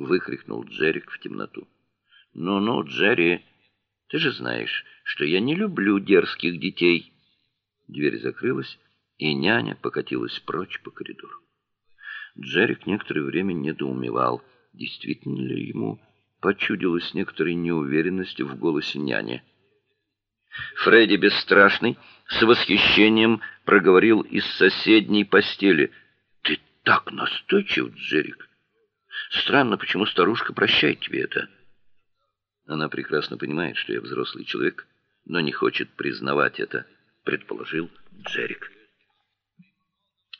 выкрикнул Джерик в темноту. "Ну-ну, Джерри, ты же знаешь, что я не люблю дерзких детей". Дверь закрылась, и няня покатилась прочь по коридору. Джерик некоторое время недоумевал, действительно ли ему почудилась некоторая неуверенность в голосе няни. Фредди бесстрашный с восхищением проговорил из соседней постели: "Ты так настойчив, Джерик. Странно, почему старушка прощает тебе это?" Она прекрасно понимает, что я взрослый человек, но не хочет признавать это, предположил Джерик.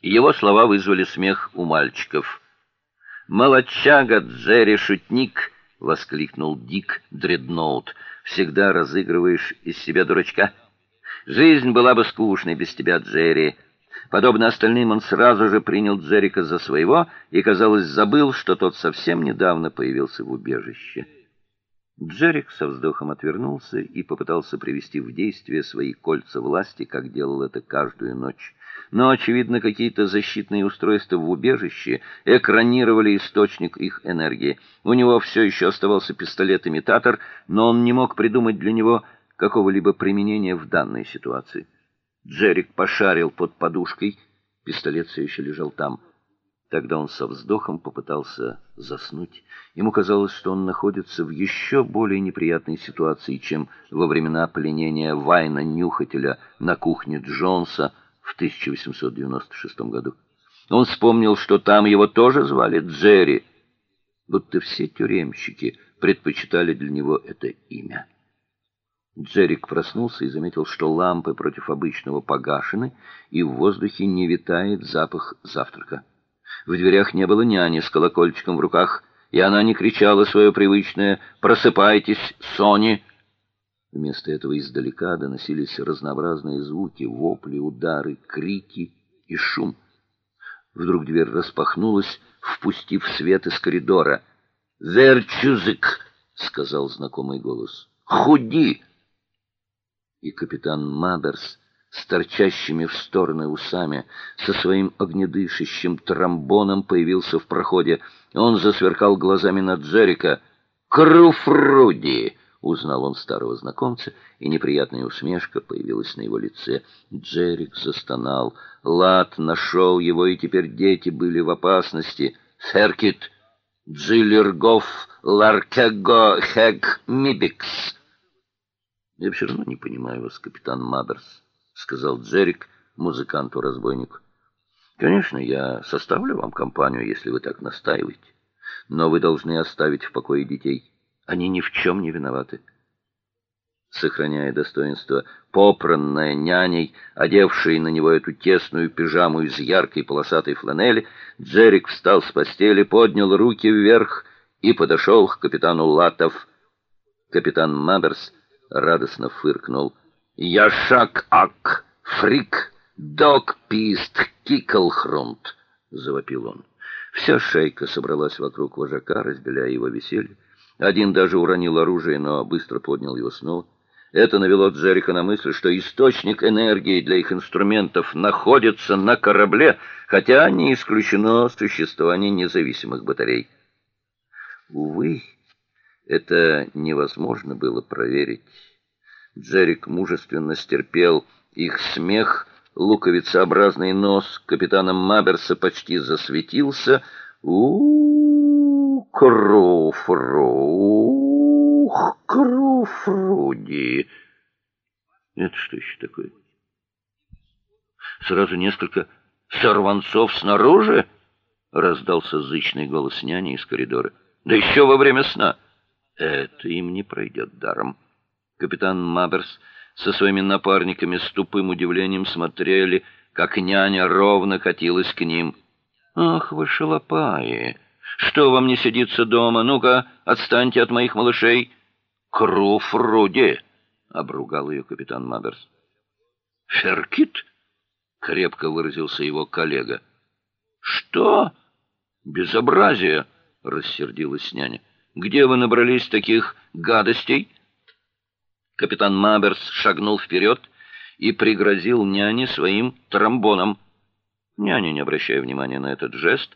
Его слова вызвали смех у мальчиков. "Молодчага, Джерри шутник!" воскликнул Дик Дредноут. Всегда разыгрываешь из себя дурачка. Жизнь была бы скучной без тебя, Джерри. Подобно остальным, он сразу же принял Джерика за своего и, казалось, забыл, что тот совсем недавно появился в убежище. Джерик со вздохом отвернулся и попытался привести в действие свои кольца власти, как делал это каждую ночь но очевидно, какие-то защитные устройства в убежище экранировали источник их энергии. У него все еще оставался пистолет-имитатор, но он не мог придумать для него какого-либо применения в данной ситуации. Джерик пошарил под подушкой, пистолет все еще лежал там. Тогда он со вздохом попытался заснуть. Ему казалось, что он находится в еще более неприятной ситуации, чем во времена пленения Вайна Нюхателя на кухне Джонса в 1896 году. Он вспомнил, что там его тоже звали Джерри, будто все тюремщики предпочитали для него это имя. Джерик проснулся и заметил, что лампы против обычного погашены, и в воздухе не витает запах завтрака. В дверях не было няни с колокольчиком в руках, и она не кричала свое привычное «Просыпайтесь, Сони!» Вместо этого издалека доносились разнообразные звуки: вопли, удары, крики и шум. Вдруг дверь распахнулась, впустив свет из коридора. "Верчузик", сказал знакомый голос. "Худи!" И капитан Маберс с торчащими в стороны усами, со своим огнедышащим тромбоном появился в проходе. Он засверкал глазами на Джерика. "Круфруди!" Узнал он старого знакомца, и неприятная усмешка появилась на его лице. Джерик застонал. Лад нашел его, и теперь дети были в опасности. Серкит, Джиллергоф, Ларкего, Хэг, Мибикс. Я все равно не понимаю вас, капитан Маберс, сказал Джерик музыканту-разбойнику. Конечно, я составлю вам компанию, если вы так настаиваете, но вы должны оставить в покое детей. Они ни в чем не виноваты. Сохраняя достоинство, попранная няней, одевшей на него эту тесную пижаму из яркой полосатой фланели, Джерик встал с постели, поднял руки вверх и подошел к капитану Латов. Капитан Маберс радостно фыркнул. "Я шаг ак, фрик, дог пист, киклхрунт", завопил он. Вся шейка собралась вокруг вожака, разделяя его веселье. Один даже уронил оружие, но быстро поднял его снова. Это навело Джерика на мысль, что источник энергии для их инструментов находится на корабле, хотя не исключено существование независимых батарей. Увы, это невозможно было проверить. Джерик мужественно стерпел их смех, луковицеобразный нос капитана Маберса почти засветился. У, -у, -у Круфру, ух, Круфруди. Это что еще такое? Сразу несколько сорванцов снаружи, раздался зычный голос няни из коридора. Да еще во время сна. Это им не пройдет даром. Капитан Маберс со своими напарниками с тупым удивлением смотрели, как няня ровно катилась к ним. Ах, вы шалопаи! Что вам не сидится дома? Ну-ка, отстаньте от моих малышей. Круф обругал ее капитан Маберс. Феркит? крепко выразился его коллега. Что? Безобразие, рассердилась няня. Где вы набрались таких гадостей? Капитан Маберс шагнул вперед и пригрозил няне своим тромбоном. Няня, не обращая внимания на этот жест,